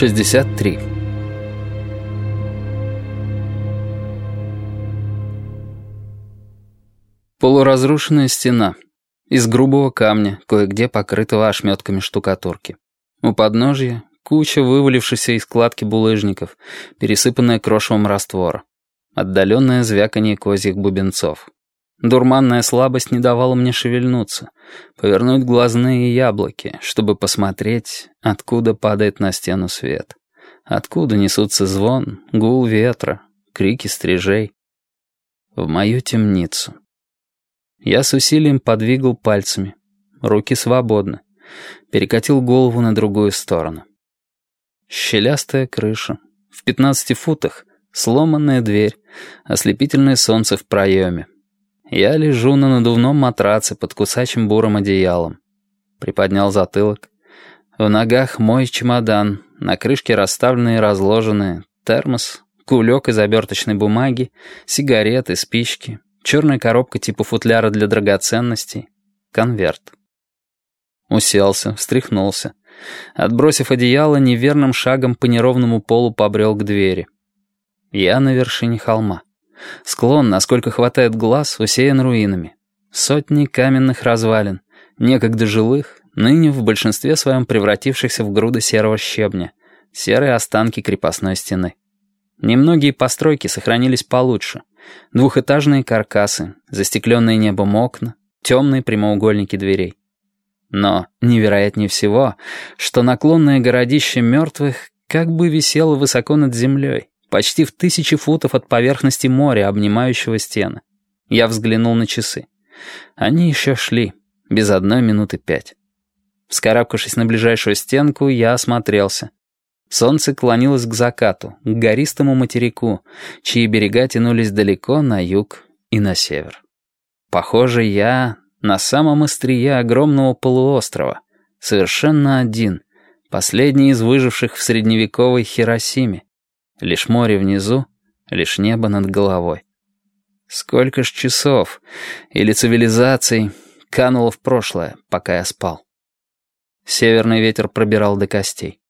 63 Полуразрушенная стена. Из грубого камня, кое-где покрытого ошметками штукатурки. У подножья куча вывалившихся из складки булыжников, пересыпанная крошевом раствора. Отдаленное звяканье козьих бубенцов. Дурманная слабость не давала мне шевельнуться, повернуть глазные яблоки, чтобы посмотреть, откуда падает на стену свет. Откуда несутся звон, гул ветра, крики стрижей. В мою темницу. Я с усилием подвигал пальцами. Руки свободны. Перекатил голову на другую сторону. Щелястая крыша. В пятнадцати футах сломанная дверь, ослепительное солнце в проеме. Я лежу на надувном матраце под кусачим бурым одеялом. Приподнял затылок. В ногах мой чемодан, на крышке расставленные и разложенные, термос, кулек из оберточной бумаги, сигареты, спички, черная коробка типа футляра для драгоценностей, конверт. Уселся, встряхнулся. Отбросив одеяло, неверным шагом по неровному полу побрел к двери. Я на вершине холма. Склон, насколько хватает глаз, усеян руинами. Сотни каменных развалин, некогда жилых, ныне в большинстве своем превратившихся в груды серого щебня, серые останки крепостной стены. Немногие постройки сохранились получше. Двухэтажные каркасы, застекленные небом окна, темные прямоугольники дверей. Но невероятнее всего, что наклонное городище мертвых как бы висело высоко над землей почти в тысячи футов от поверхности моря, обнимающего стены. Я взглянул на часы. Они еще шли, без одной минуты пять. Вскарабкавшись на ближайшую стенку, я осмотрелся. Солнце клонилось к закату, к гористому материку, чьи берега тянулись далеко на юг и на север. Похоже, я на самом острие огромного полуострова, совершенно один, последний из выживших в средневековой Хиросиме, Лишь море внизу, лишь небо над головой. Сколько ж часов или цивилизаций кануло в прошлое, пока я спал. Северный ветер пробирал до костей.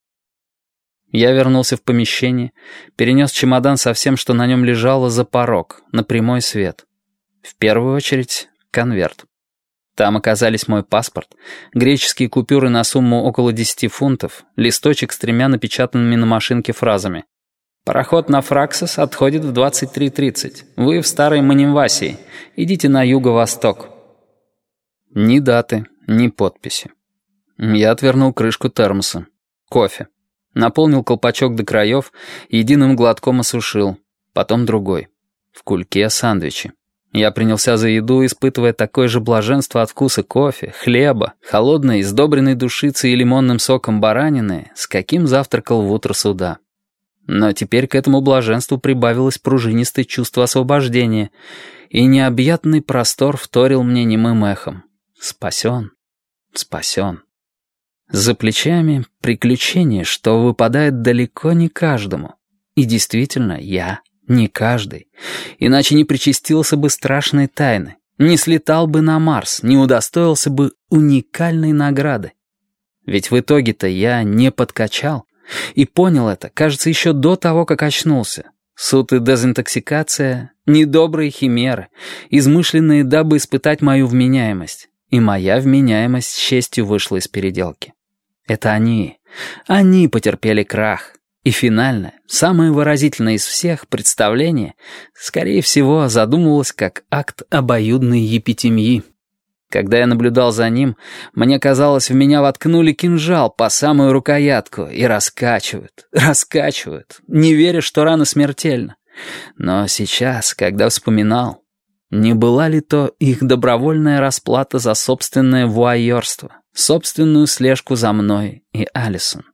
Я вернулся в помещение, перенес чемодан со всем, что на нем лежало, за порог, на прямой свет. В первую очередь конверт. Там оказались мой паспорт, греческие купюры на сумму около 10 фунтов, листочек с тремя напечатанными на машинке фразами Пароход на Фраксос отходит в 23.30. Вы в Старой Манимвасии. Идите на юго-восток». Ни даты, ни подписи. Я отвернул крышку термоса. Кофе. Наполнил колпачок до краев, единым глотком осушил. Потом другой. В кульке сандвичи. Я принялся за еду, испытывая такое же блаженство от вкуса кофе, хлеба, холодной, издобренной душицей и лимонным соком баранины, с каким завтракал в утро суда. Но теперь к этому блаженству прибавилось пружинистое чувство освобождения, и необъятный простор вторил мне немым эхом. Спасен, спасен. За плечами приключение, что выпадает далеко не каждому. И действительно, я не каждый. Иначе не причастился бы страшной тайны, не слетал бы на Марс, не удостоился бы уникальной награды. Ведь в итоге-то я не подкачал, и понял это, кажется, еще до того, как очнулся. Суд и дезинтоксикация — недобрые химеры, измышленные, дабы испытать мою вменяемость. И моя вменяемость с честью вышла из переделки. Это они. Они потерпели крах. И финальное, самое выразительное из всех представление, скорее всего, задумывалось как акт обоюдной епитемьи. Когда я наблюдал за ним, мне казалось, в меня воткнули кинжал по самую рукоятку и раскачивают, раскачивают, не веря, что рана смертельна. Но сейчас, когда вспоминал, не была ли то их добровольная расплата за собственное вуайерство, собственную слежку за мной и Алисон?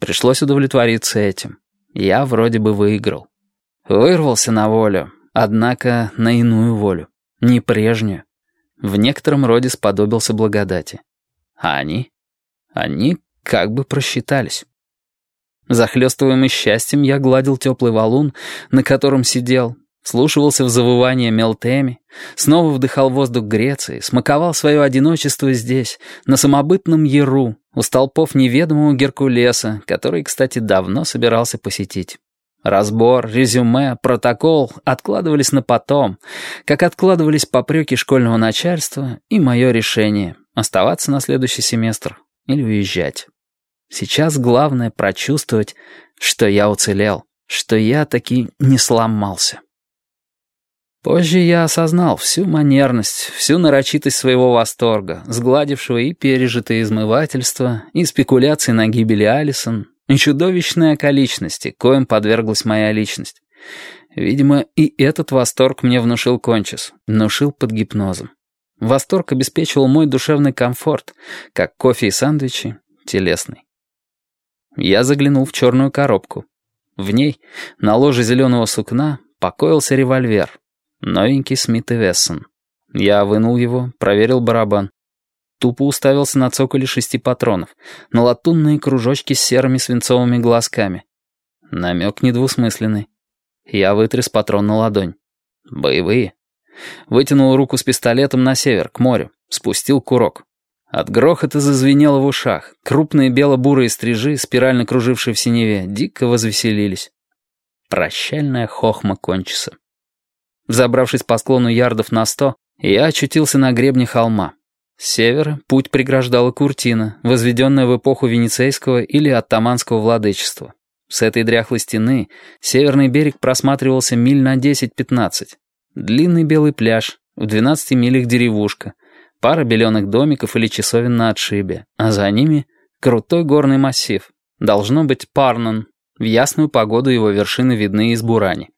Пришлось удовлетвориться этим. Я вроде бы выиграл. Вырвался на волю, однако на иную волю, не прежнюю в некотором роде сподобился благодати. А они? Они как бы просчитались. Захлестываемый счастьем, я гладил теплый валун, на котором сидел, слушивался в завывание Мелтеми, снова вдыхал воздух Греции, смаковал свое одиночество здесь, на самобытном Яру, у столпов неведомого Геркулеса, который, кстати, давно собирался посетить. Разбор, резюме, протокол откладывались на потом, как откладывались попреки школьного начальства и мое решение — оставаться на следующий семестр или уезжать. Сейчас главное прочувствовать, что я уцелел, что я таки не сломался. Позже я осознал всю манерность, всю нарочитость своего восторга, сгладившего и пережитое измывательство, и спекуляции на гибели Алисон, и чудовищные околичности, коим подверглась моя личность. Видимо, и этот восторг мне внушил кончис, внушил под гипнозом. Восторг обеспечивал мой душевный комфорт, как кофе и сэндвичи, телесный. Я заглянул в черную коробку. В ней, на ложе зеленого сукна, покоился револьвер — Новенький Смит и Вессон. Я вынул его, проверил барабан. Тупо уставился на цоколе шести патронов, на латунные кружочки с серыми свинцовыми глазками. Намек недвусмысленный. Я вытряс патрон на ладонь. Боевые. Вытянул руку с пистолетом на север, к морю. Спустил курок. От грохота зазвенело в ушах. Крупные бело-бурые стрижи, спирально кружившие в синеве, дико возвеселились. Прощальная хохма кончится. Взобравшись по склону ярдов на сто, я очутился на гребне холма. С севера путь преграждала Куртина, возведенная в эпоху Венецейского или Оттаманского владычества. С этой дряхлой стены северный берег просматривался миль на 10-15. Длинный белый пляж, в 12 милях деревушка, пара беленых домиков или часовен на отшибе, а за ними крутой горный массив. Должно быть Парнан. В ясную погоду его вершины видны из Бурани.